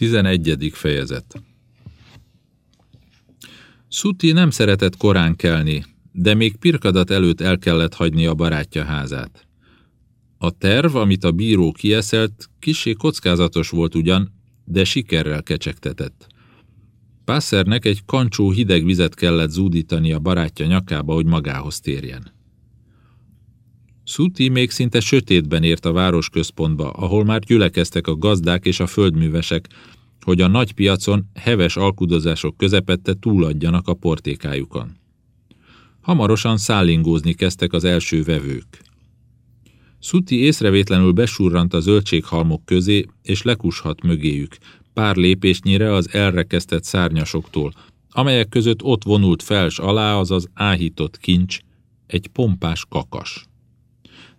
11. fejezet Szuti nem szeretett korán kelni, de még pirkadat előtt el kellett hagyni a barátja házát. A terv, amit a bíró kieszelt, kisé kockázatos volt ugyan, de sikerrel kecsegtetett. Pásszernek egy kancsó hideg vizet kellett zúdítani a barátja nyakába, hogy magához térjen. Szuti még szinte sötétben ért a városközpontba, ahol már gyülekeztek a gazdák és a földművesek, hogy a nagy piacon heves alkudozások közepette túladjanak a portékájukon. Hamarosan szállingózni kezdtek az első vevők. Szuti észrevétlenül besurrant a zöldséghalmok közé, és lekushat mögéjük, pár lépésnyire az elrekesztett szárnyasoktól, amelyek között ott vonult fels alá az az áhított kincs, egy pompás kakas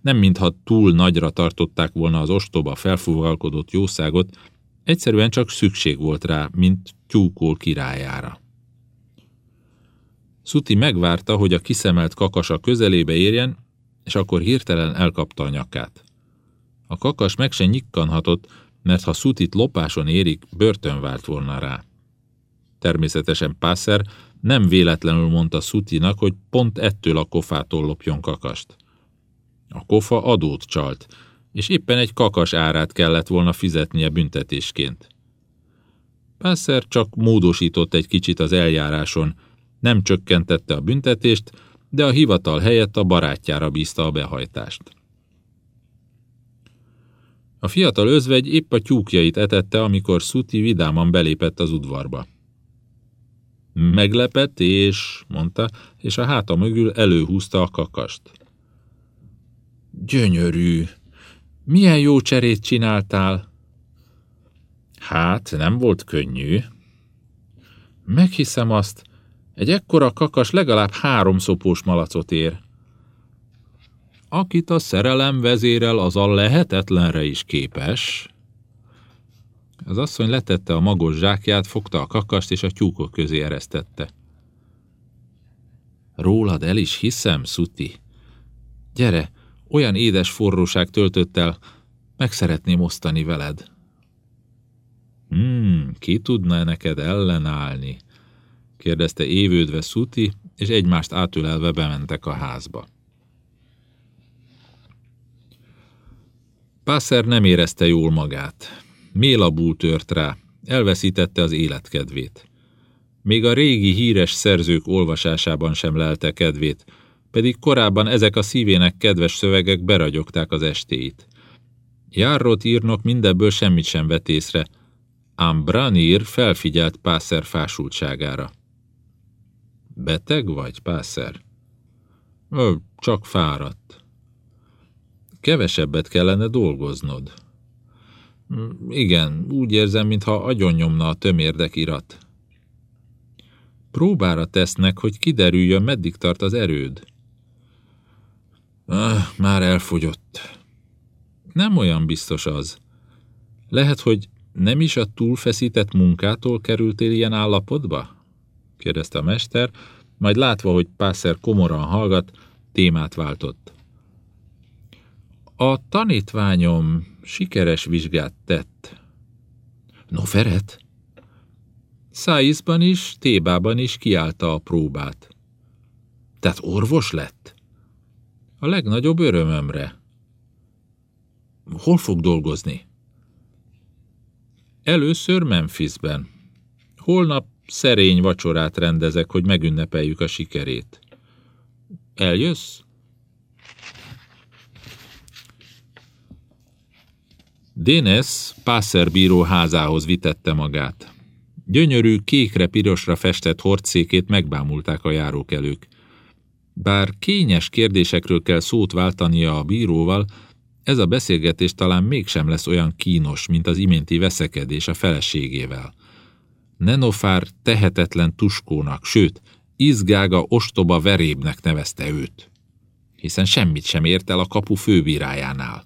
nem mintha túl nagyra tartották volna az ostoba felfúvalkodott jószágot, egyszerűen csak szükség volt rá, mint tyúkol királyára. Szuti megvárta, hogy a kiszemelt kakasa közelébe érjen, és akkor hirtelen elkapta a nyakát. A kakas meg se nyikkanhatott, mert ha Szutit lopáson érik, börtön várt volna rá. Természetesen Pászer nem véletlenül mondta Szutinak, hogy pont ettől a kofától lopjon kakast. A kofa adót csalt, és éppen egy kakas árát kellett volna fizetnie büntetésként. Pászer csak módosított egy kicsit az eljáráson, nem csökkentette a büntetést, de a hivatal helyett a barátjára bízta a behajtást. A fiatal özvegy épp a tyúkjait etette, amikor Szuti vidáman belépett az udvarba. Meglepetés, mondta, és a háta mögül előhúzta a kakast. Gyönyörű. Milyen jó cserét csináltál? Hát, nem volt könnyű. Meghiszem azt, egy ekkora kakas legalább három szopós malacot ér. Akit a szerelem vezérel, az a lehetetlenre is képes. Az asszony letette a magos zsákját, fogta a kakast és a tyúkok közé eresztette. Rólad el is hiszem, Szuti. Gyere, olyan édes forróság töltött el, meg szeretném osztani veled. Hmm, ki tudna neked ellenállni? kérdezte évődve Szuti, és egymást átölelve bementek a házba. Pászer nem érezte jól magát. Mélabú tört rá, elveszítette az életkedvét. Még a régi híres szerzők olvasásában sem lelte kedvét, pedig korábban ezek a szívének kedves szövegek beragyogták az estéit. Járrot írnok mindebből semmit sem vett észre, ám Branir felfigyelt Pászer fásultságára. Beteg vagy, Pászer? Ö, csak fáradt. Kevesebbet kellene dolgoznod. Igen, úgy érzem, mintha agyonnyomna a tömérdek irat. Próbára tesznek, hogy kiderüljön, meddig tart az erőd. Ah, már elfogyott. Nem olyan biztos az. Lehet, hogy nem is a túlfeszített munkától kerültél ilyen állapotba? kérdezte a mester, majd látva, hogy Pászer komoran hallgat, témát váltott. A tanítványom sikeres vizsgát tett. No, Feret? Száizban is, Tébában is kiállta a próbát. Tehát orvos lett? A legnagyobb örömömre. Hol fog dolgozni? Először Memphisben. Holnap szerény vacsorát rendezek, hogy megünnepeljük a sikerét. Eljössz? Dénes Pászerbíró házához vitette magát. Gyönyörű, kékre-pirosra festett hordszékét megbámulták a járókelők. Bár kényes kérdésekről kell szót váltania a bíróval, ez a beszélgetés talán mégsem lesz olyan kínos, mint az iménti veszekedés a feleségével. Nenofár tehetetlen tuskónak, sőt, izgága ostoba verébnek nevezte őt, hiszen semmit sem ért el a kapu főbírájánál.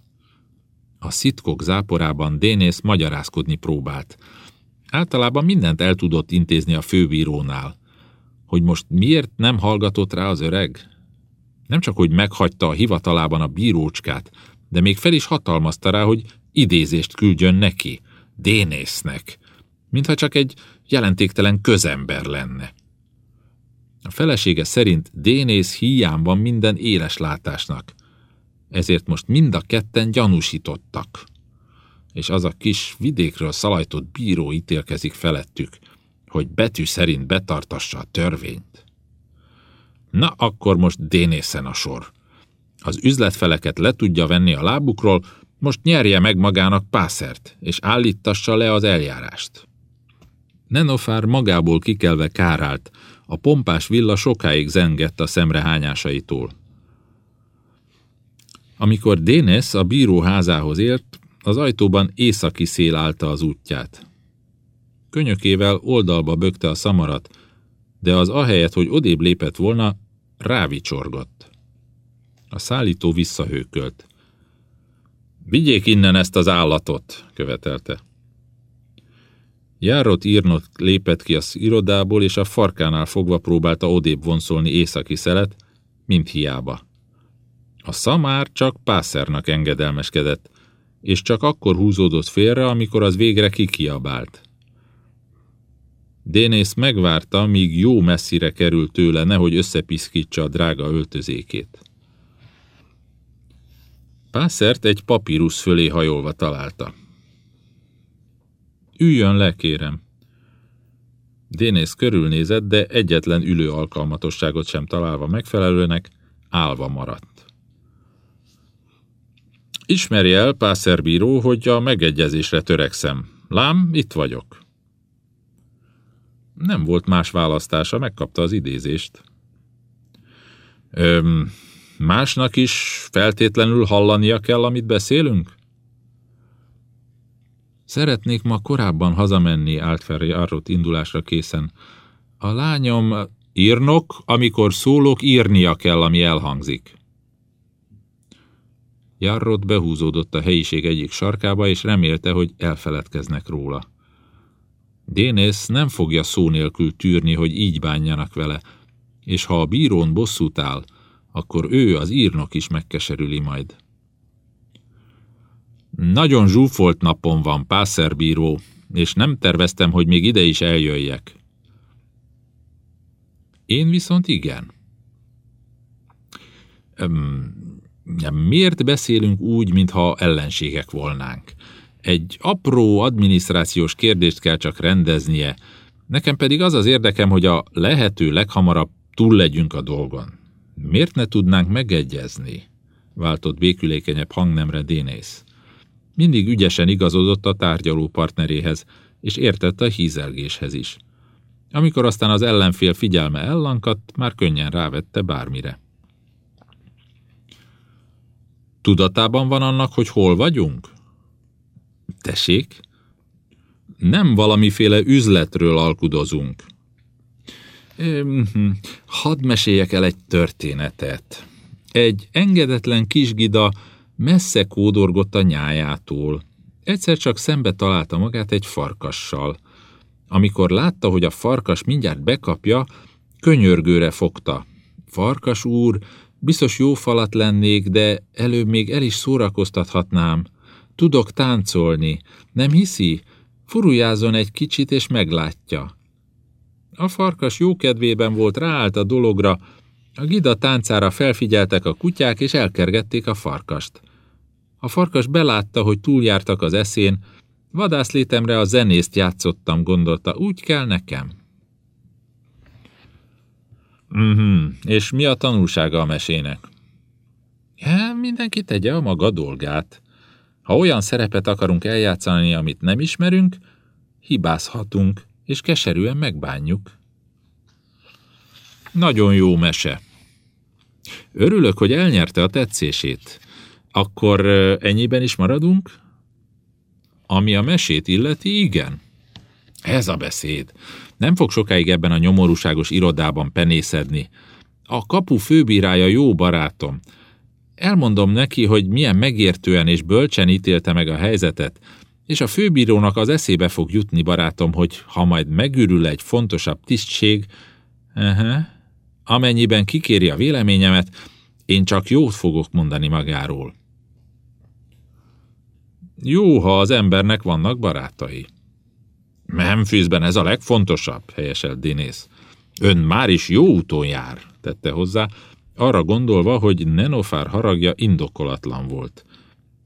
A szitkok záporában Dénész magyarázkodni próbált. Általában mindent el tudott intézni a főbírónál, hogy most miért nem hallgatott rá az öreg? Nem csak, hogy meghagyta a hivatalában a bírócskát, de még fel is hatalmazta rá, hogy idézést küldjön neki, Dénésznek, mintha csak egy jelentéktelen közember lenne. A felesége szerint Dénész hiány van minden éles látásnak, ezért most mind a ketten gyanúsítottak. És az a kis vidékről szalajtott bíró ítélkezik felettük, hogy betű szerint betartassa a törvényt. Na, akkor most Dénészen a sor. Az üzletfeleket le tudja venni a lábukról, most nyerje meg magának pászert, és állítassa le az eljárást. Nenofár magából kikelve kárált, a pompás villa sokáig zengett a szemrehányásaitól. Amikor Dénes a bíró házához ért, az ajtóban északi szél állta az útját. Könyökével oldalba bökte a szamarat, de az ahelyett, hogy odébb lépett volna, rávicsorgott. A szállító visszahőkölt. Vigyék innen ezt az állatot, követelte. Járott írnot lépett ki az irodából, és a farkánál fogva próbálta odébb vonszolni északi szelet, mint hiába. A szamár csak pászernak engedelmeskedett, és csak akkor húzódott félre, amikor az végre kikiabált. Dénész megvárta, míg jó messzire került tőle, nehogy összepiszkítsa a drága öltözékét. Pászert egy papírus fölé hajolva találta. Üljön le, kérem. Dénész körülnézett, de egyetlen ülő alkalmatosságot sem találva megfelelőnek, állva maradt. Ismeri el, pászerbíró, hogy a megegyezésre törekszem. Lám, itt vagyok. Nem volt más választása, megkapta az idézést. Öm, másnak is feltétlenül hallania kell, amit beszélünk? Szeretnék ma korábban hazamenni, állt fel Jarrot indulásra készen. A lányom írnok, amikor szólok, írnia kell, ami elhangzik. Jarrot behúzódott a helyiség egyik sarkába, és remélte, hogy elfeledkeznek róla. Dénész nem fogja szó nélkül tűrni, hogy így bánjanak vele, és ha a bírón bosszút áll, akkor ő, az írnok is megkeserüli majd. Nagyon zsúfolt napon van, pászerbíró, és nem terveztem, hogy még ide is eljöjjek. Én viszont igen. Miért beszélünk úgy, mintha ellenségek volnánk? Egy apró adminisztrációs kérdést kell csak rendeznie, nekem pedig az az érdekem, hogy a lehető leghamarabb túl legyünk a dolgon. Miért ne tudnánk megegyezni? váltott békülékenyebb hangnemre Dénész. Mindig ügyesen igazodott a tárgyaló partneréhez, és értett a hízelgéshez is. Amikor aztán az ellenfél figyelme ellankadt, már könnyen rávette bármire. Tudatában van annak, hogy hol vagyunk? Tessék? Nem valamiféle üzletről alkudozunk. Hadd meséljek el egy történetet. Egy engedetlen kisgida messze kódorgott a nyájától. Egyszer csak szembe találta magát egy farkassal. Amikor látta, hogy a farkas mindjárt bekapja, könyörgőre fogta. Farkas úr, biztos jó falat lennék, de előbb még el is szórakoztathatnám. Tudok táncolni. Nem hiszi? Furuljázon egy kicsit, és meglátja. A farkas jókedvében volt ráállt a dologra, a gida táncára felfigyeltek a kutyák, és elkergették a farkast. A farkas belátta, hogy túljártak az eszén, vadászlétemre a zenészt játszottam, gondolta, úgy kell nekem. Mhm, és mi a tanulsága a mesének? Ja, mindenki tegye a maga dolgát. Ha olyan szerepet akarunk eljátszani, amit nem ismerünk, hibázhatunk, és keserűen megbánjuk. Nagyon jó mese. Örülök, hogy elnyerte a tetszését. Akkor ennyiben is maradunk? Ami a mesét illeti, igen. Ez a beszéd. Nem fog sokáig ebben a nyomorúságos irodában penészedni. A kapu főbírája jó barátom. Elmondom neki, hogy milyen megértően és bölcsen ítélte meg a helyzetet, és a főbírónak az eszébe fog jutni, barátom, hogy ha majd megürül egy fontosabb tisztség, uh-huh, amennyiben kikéri a véleményemet, én csak jót fogok mondani magáról. Jó, ha az embernek vannak barátai. Memphisben ez a legfontosabb, helyeselt Dinész. Ön már is jó úton jár, tette hozzá, arra gondolva, hogy Nenofár haragja indokolatlan volt.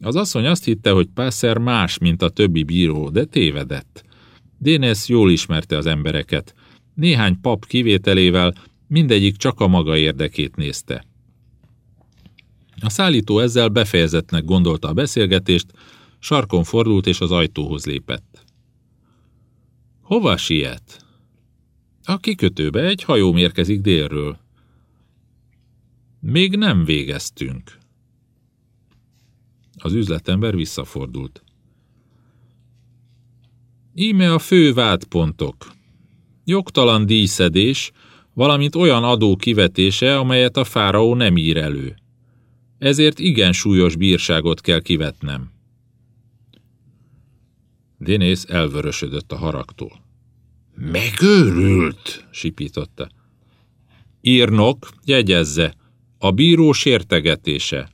Az asszony azt hitte, hogy Pászer más, mint a többi bíró, de tévedett. Dénes jól ismerte az embereket. Néhány pap kivételével mindegyik csak a maga érdekét nézte. A szállító ezzel befejezetnek gondolta a beszélgetést, sarkon fordult és az ajtóhoz lépett. Hova siet? A kikötőbe egy hajó érkezik délről. Még nem végeztünk. Az üzletember visszafordult. Íme a fő vádpontok. Jogtalan díjszedés, valamint olyan adó kivetése, amelyet a fáraó nem ír elő. Ezért igen súlyos bírságot kell kivetnem. Dénész elvörösödött a haragtól. Megőrült, sipította. Írnok, jegyezze, a bíró sértegetése.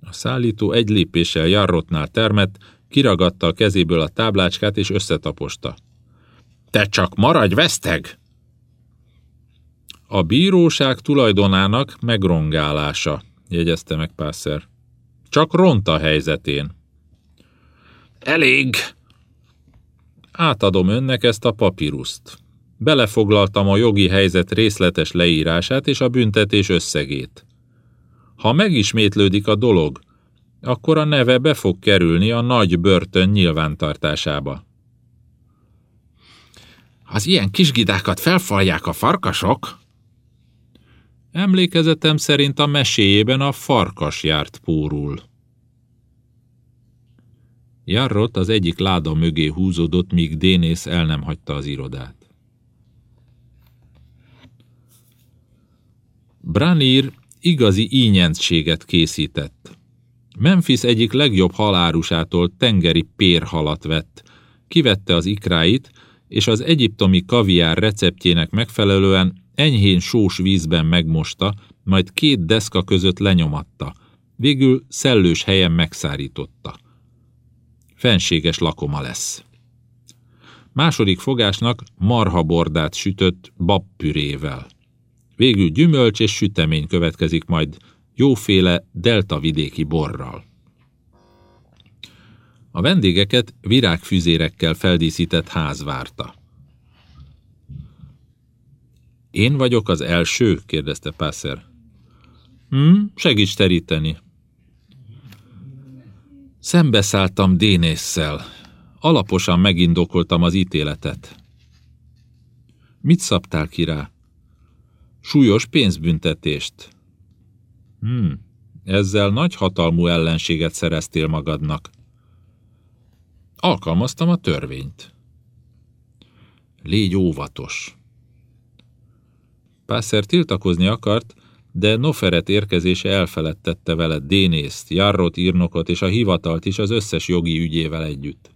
A szállító egy lépéssel Jarrotnál termett, kiragadta a kezéből a táblácskát és összetaposta. Te csak maradj veszteg! A bíróság tulajdonának megrongálása, jegyezte meg Pászer. Csak ront a helyzetén. Elég! Átadom önnek ezt a papíruszt. Belefoglaltam a jogi helyzet részletes leírását és a büntetés összegét. Ha megismétlődik a dolog, akkor a neve be fog kerülni a nagy börtön nyilvántartásába. Az ilyen kisgidákat felfalják a farkasok? Emlékezetem szerint a meséjében a farkas járt pórul. Jarrott az egyik láda mögé húzódott, míg Dénész el nem hagyta az irodát. Branir igazi ínyentséget készített. Memphis egyik legjobb halárusától tengeri pérhalat vett, kivette az ikráit, és az egyiptomi kaviár receptjének megfelelően enyhén sós vízben megmosta, majd két deszka között lenyomatta, végül szellős helyen megszárította. Fenséges lakoma lesz. Második fogásnak marhabordát sütött babpürével. Végül gyümölcs és sütemény következik majd, jóféle deltavidéki borral. A vendégeket virágfüzérekkel feldíszített ház várta. Én vagyok az első? kérdezte Pászer. Hm, segíts teríteni. Szembeszálltam Dénésszel. Alaposan megindokoltam az ítéletet. Mit szabtál ki rá? Súlyos pénzbüntetést. Hmm, ezzel nagy hatalmú ellenséget szereztél magadnak. Alkalmaztam a törvényt. Légy óvatos. Pászer tiltakozni akart, de Noferet érkezése elfeledtette vele Dénészt, Jarrot írnokot és a hivatalt is az összes jogi ügyével együtt.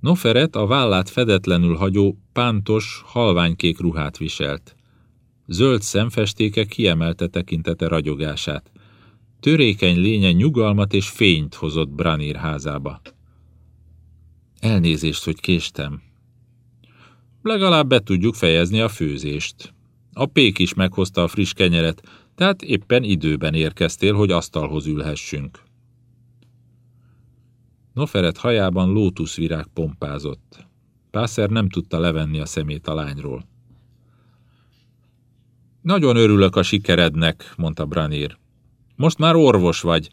Noferet a vállát fedetlenül hagyó, pántos, halványkék ruhát viselt. Zöld szemfestéke kiemelte tekintete ragyogását. Törékeny lénye nyugalmat és fényt hozott Branir házába. Elnézést, hogy késtem. Legalább be tudjuk fejezni a főzést. A pék is meghozta a friss kenyeret, tehát éppen időben érkeztél, hogy asztalhoz ülhessünk. Noferet hajában lótuszvirág pompázott. Pászer nem tudta levenni a szemét a lányról. Nagyon örülök a sikerednek, mondta Branir. Most már orvos vagy,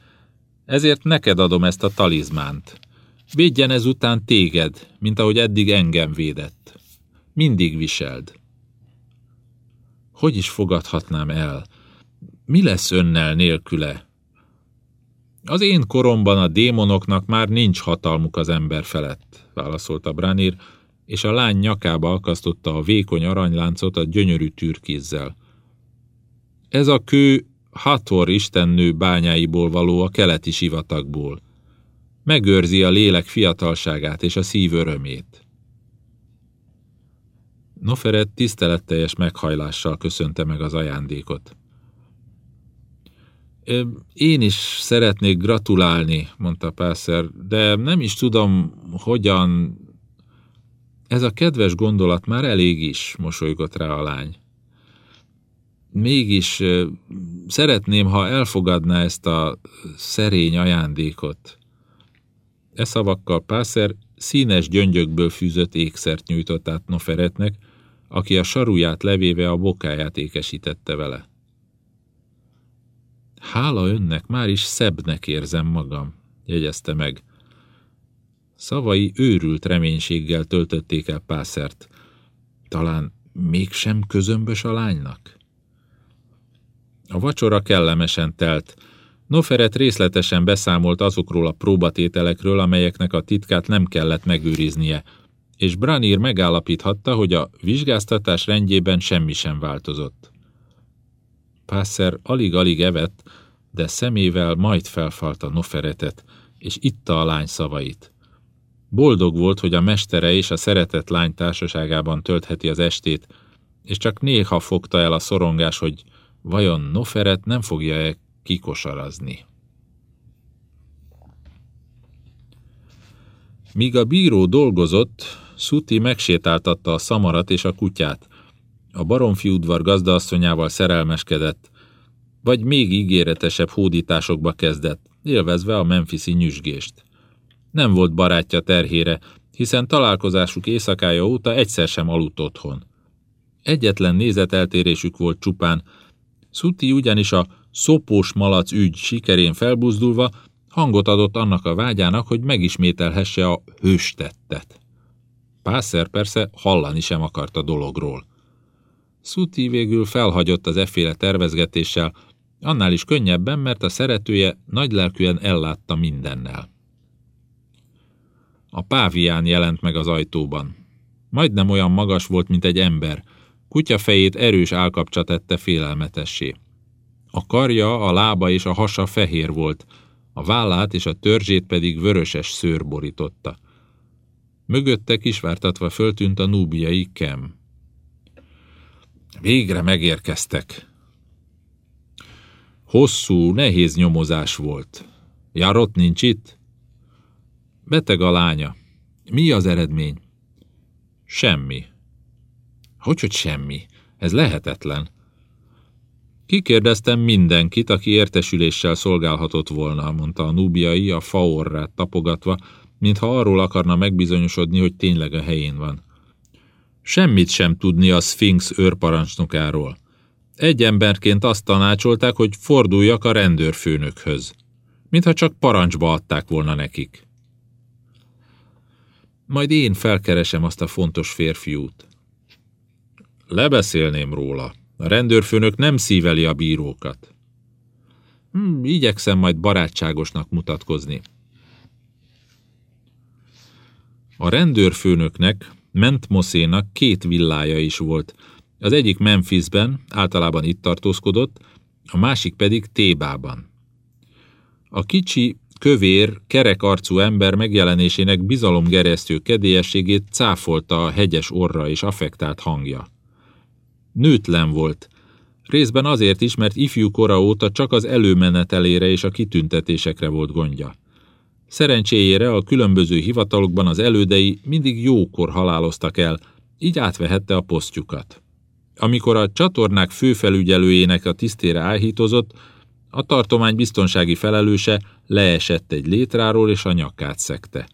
ezért neked adom ezt a talizmánt. Védjen ezután téged, mint ahogy eddig engem védett. Mindig viseld. Hogy is fogadhatnám el? Mi lesz önnel nélküle? Az én koromban a démonoknak már nincs hatalmuk az ember felett, válaszolta Branir, és a lány nyakába akasztotta a vékony aranyláncot a gyönyörű türkizzel. Ez a kő Hathor istennő bányáiból való a keleti sivatagból. Megőrzi a lélek fiatalságát és a szív örömét. Noferet tiszteletteljes meghajlással köszönte meg az ajándékot. Én is szeretnék gratulálni, mondta Pászer, de nem is tudom, hogyan... Ez a kedves gondolat már elég is, mosolygott rá a lány. Mégis szeretném, ha elfogadná ezt a szerény ajándékot. E szavakkal Pászer színes gyöngyökből fűzött ékszert nyújtott át Noferetnek, aki a saruját levéve a bokáját ékesítette vele. Hála önnek, már is szebbnek érzem magam, jegyezte meg. Szavai őrült reménységgel töltötték el Pászert. Talán mégsem közömbös a lánynak? A vacsora kellemesen telt. Noferet részletesen beszámolt azokról a próbatételekről, amelyeknek a titkát nem kellett megőriznie, és Branir megállapíthatta, hogy a vizsgáztatás rendjében semmi sem változott. Pászer alig-alig evett, de szemével majd felfalta Noferetet, és itta a lány szavait. Boldog volt, hogy a mestere és a szeretett lány társaságában töltheti az estét, és csak néha fogta el a szorongás, hogy vajon Noferet nem fogja-e kikosarazni. Míg a bíró dolgozott, Szuti megsétáltatta a szamarat és a kutyát. A baromfi udvar gazdaasszonyával szerelmeskedett, vagy még ígéretesebb hódításokba kezdett, élvezve a memphisi nyüzsgést. Nem volt barátja terhére, hiszen találkozásuk éjszakája óta egyszer sem aludt otthon. Egyetlen nézeteltérésük volt csupán, Szuti ugyanis a szopós malac ügy sikerén felbuzdulva hangot adott annak a vágyának, hogy megismételhesse a hőstettet. Pászer persze hallani sem akart a dologról. Szuti végül felhagyott az efféle tervezgetéssel, annál is könnyebben, mert a szeretője nagylelkűen ellátta mindennel. A pávián jelent meg az ajtóban. Majdnem olyan magas volt, mint egy ember. Kutyafejét erős állkapcsa tette félelmetessé. A karja, a lába és a hasa fehér volt, a vállát és a törzsét pedig vöröses szőr borította. Mögötte kisvártatva föltűnt a núbiai kem. Végre megérkeztek, Hosszú, nehéz nyomozás volt. Jarott nincs itt? Beteg a lánya. Mi az eredmény? Semmi. Hogy, hogy semmi? Ez lehetetlen. Kikérdeztem mindenkit, aki értesüléssel szolgálhatott volna, mondta a núbiai a faorrát tapogatva, mintha arról akarna megbizonyosodni, hogy tényleg a helyén van. Semmit sem tudni a Sphinx őrparancsnokáról. Egy emberként azt tanácsolták, hogy forduljak a rendőrfőnökhöz, mintha csak parancsba adták volna nekik. Majd én felkeresem azt a fontos férfiút. Lebeszélném róla. A rendőrfőnök nem szíveli a bírókat. Hm, igyekszem majd barátságosnak mutatkozni. A rendőrfőnöknek, Mentmoszénak két villája is volt, az egyik Memphisben, általában itt tartózkodott, a másik pedig Tébában. A kicsi, kövér, kerek arcú ember megjelenésének bizalomgeresztő kedélyességét cáfolta a hegyes orra és affektált hangja. Nőtlen volt, részben azért is, mert ifjú kora óta csak az előmenetelére és a kitüntetésekre volt gondja. Szerencséjére a különböző hivatalokban az elődei mindig jókor haláloztak el, így átvehette a posztjukat. Amikor a csatornák főfelügyelőjének a tisztére áhítozott, a tartomány biztonsági felelőse leesett egy létráról és a nyakát szekte.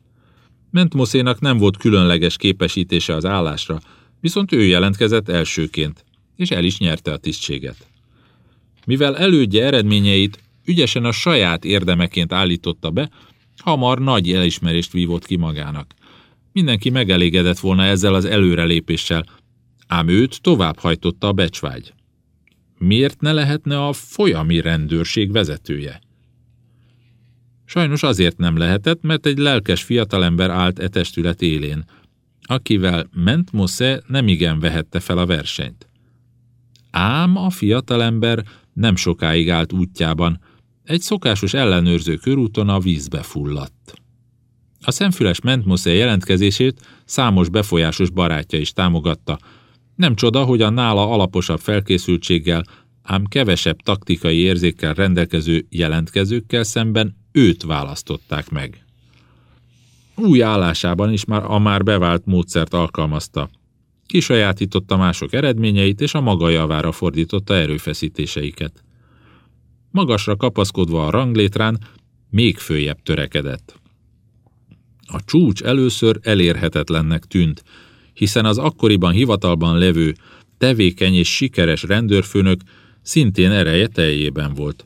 Mentmoszénak nem volt különleges képesítése az állásra, viszont ő jelentkezett elsőként, és el is nyerte a tisztséget. Mivel elődje eredményeit ügyesen a saját érdemeként állította be, hamar nagy elismerést vívott ki magának. Mindenki megelégedett volna ezzel az előrelépéssel, ám őt továbbhajtotta a becsvágy. Miért ne lehetne a folyami rendőrség vezetője? Sajnos azért nem lehetett, mert egy lelkes fiatalember állt e testület élén, akivel Ment Mosze nemigen vehette fel a versenyt. Ám a fiatalember nem sokáig állt útjában, egy szokásos ellenőrző körúton a vízbe fulladt. A szemfüles Mentmosze jelentkezését számos befolyásos barátja is támogatta, nem csoda, hogy a nála alaposabb felkészültséggel ám kevesebb taktikai érzékkel rendelkező jelentkezőkkel szemben őt választották meg. Új állásában is már a már bevált módszert alkalmazta. Kisajátította mások eredményeit, és a maga javára fordította erőfeszítéseiket. Magasra kapaszkodva a ranglétrán, még följebb törekedett. A csúcs először elérhetetlennek tűnt, hiszen az akkoriban hivatalban levő, tevékeny és sikeres rendőrfőnök szintén ereje teljében volt.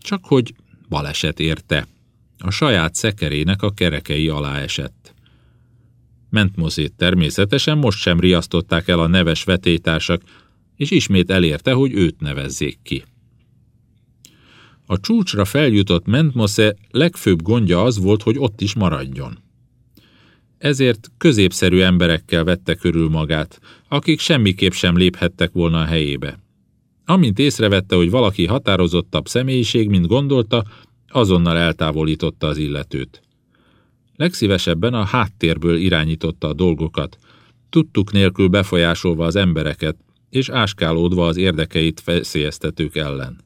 Csak hogy baleset érte. A saját szekerének a kerekei alá esett. Mentmozét természetesen most sem riasztották el a neves vetétársak, és ismét elérte, hogy őt nevezzék ki. A csúcsra feljutott Mentmosze legfőbb gondja az volt, hogy ott is maradjon. Ezért középszerű emberekkel vette körül magát, akik semmiképp sem léphettek volna a helyébe. Amint észrevette, hogy valaki határozottabb személyiség, mint gondolta, azonnal eltávolította az illetőt. Legszívesebben a háttérből irányította a dolgokat, tudtuk nélkül befolyásolva az embereket, és áskálódva az érdekeit feszélyeztetők ellen.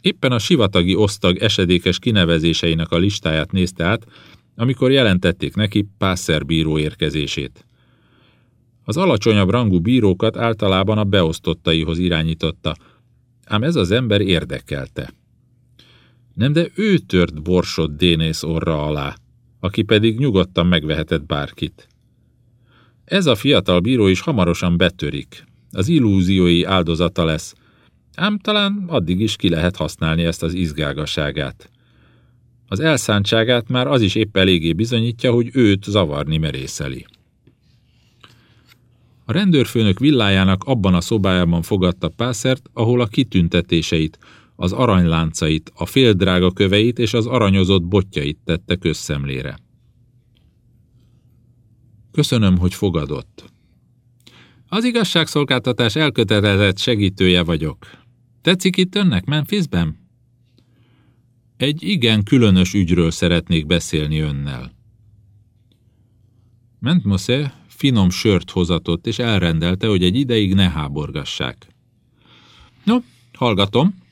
Éppen a sivatagi osztag esedékes kinevezéseinek a listáját nézte át, amikor jelentették neki Pászer bíró érkezését. Az alacsonyabb rangú bírókat általában a beosztottaihoz irányította, ám ez az ember érdekelte. Nem, de ő tört borsot Dénész orra alá, aki pedig nyugodtan megvehetett bárkit. Ez a fiatal bíró is hamarosan betörik, az illúziói áldozata lesz, ám talán addig is ki lehet használni ezt az izgágaságát. Az elszántságát már az is épp eléggé bizonyítja, hogy őt zavarni merészeli. A rendőrfőnök villájának abban a szobájában fogadta Pászert, ahol a kitüntetéseit, az aranyláncait, a féldrága köveit és az aranyozott botjait tette közszemlére. Köszönöm, hogy fogadott. Az igazságszolgáltatás elkötelezett segítője vagyok. Tetszik itt önnek Memphisben? Egy igen különös ügyről szeretnék beszélni önnel. Mentmose finom sört hozatott, és elrendelte, hogy egy ideig ne háborgassák. No, hallgatom.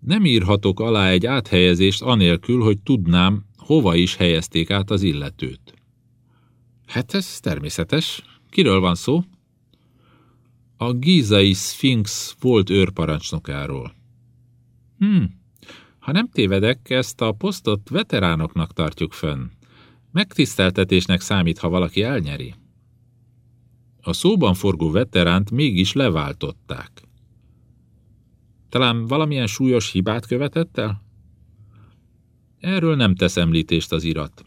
Nem írhatok alá egy áthelyezést anélkül, hogy tudnám, hova is helyezték át az illetőt. Hát ez természetes. Kiről van szó? A gízai Sphinx volt őrparancsnokáról. Hm, ha nem tévedek, ezt a posztot veteránoknak tartjuk fönn. Megtiszteltetésnek számít, ha valaki elnyeri. A szóban forgó veteránt mégis leváltották. Talán valamilyen súlyos hibát követett el? Erről nem tesz említést az irat.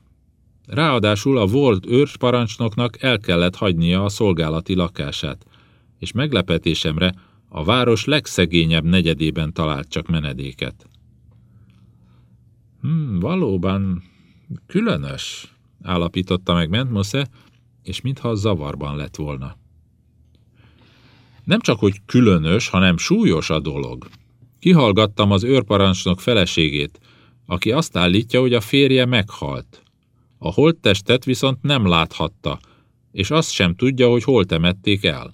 Ráadásul a volt őrsparancsnoknak el kellett hagynia a szolgálati lakását, és meglepetésemre a város legszegényebb negyedében talált csak menedéket. Hmm, valóban különös, állapította meg Mentmose, és mintha zavarban lett volna. Nem csak, hogy különös, hanem súlyos a dolog. Kihallgattam az őrparancsnok feleségét, aki azt állítja, hogy a férje meghalt. A holttestet viszont nem láthatta, és azt sem tudja, hogy hol temették el.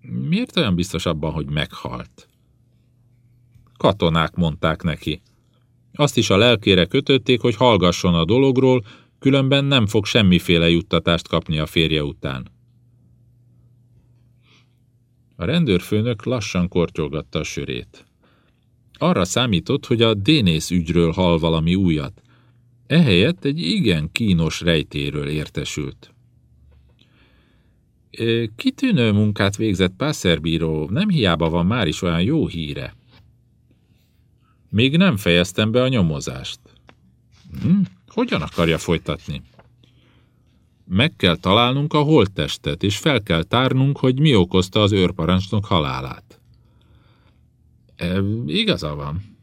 Miért olyan biztos abban, hogy meghalt? Katonák mondták neki. Azt is a lelkére kötötték, hogy hallgasson a dologról, különben nem fog semmiféle juttatást kapni a férje után. A rendőrfőnök lassan kortyolgatta a sörét. Arra számított, hogy a Dénész ügyről hall valami újat. Ehelyett egy igen kínos rejtéről értesült. Kitűnő munkát végzett Pászerbíró, nem hiába van már is olyan jó híre. Még nem fejeztem be a nyomozást. Hm? Hogyan akarja folytatni? Meg kell találnunk a holttestet, és fel kell tárnunk, hogy mi okozta az őrparancsnok halálát. E, igaza van.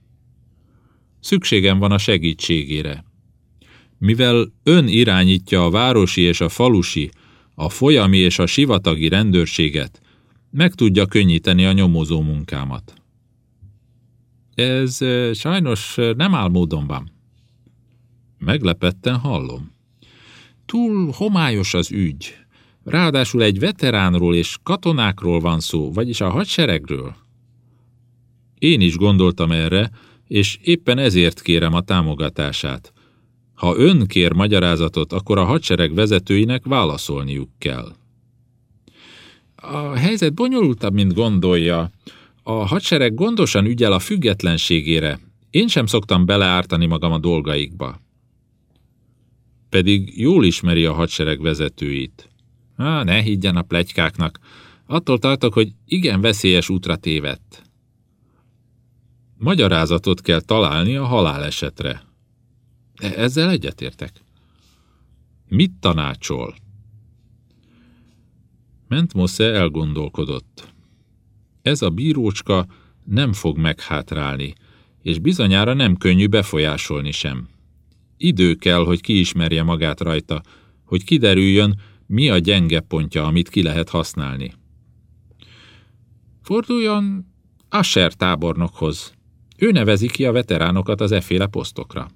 Szükségem van a segítségére. Mivel ön irányítja a városi és a falusi, a folyami és a sivatagi rendőrséget, meg tudja könnyíteni a nyomozó munkámat. Ez sajnos nem áll módonban. Meglepetten hallom. Túl homályos az ügy. Ráadásul egy veteránról és katonákról van szó, vagyis a hadseregről. Én is gondoltam erre, és éppen ezért kérem a támogatását. Ha ön kér magyarázatot, akkor a hadsereg vezetőinek válaszolniuk kell. A helyzet bonyolultabb, mint gondolja. A hadsereg gondosan ügyel a függetlenségére. Én sem szoktam beleártani magam a dolgaikba. Pedig jól ismeri a hadsereg vezetőit. Há, ne higgyen a plegykáknak. Attól tartok, hogy igen veszélyes útra tévedt. Magyarázatot kell találni a halálesetre. E, ezzel egyetértek. Mit tanácsol? Mentmosze elgondolkodott. Ez a bírócska nem fog meghátrálni, és bizonyára nem könnyű befolyásolni sem. Idő kell, hogy kiismerje magát rajta, hogy kiderüljön, mi a gyenge pontja, amit ki lehet használni. Forduljon Asher tábornokhoz. Ő nevezi ki a veteránokat az efféle posztokra.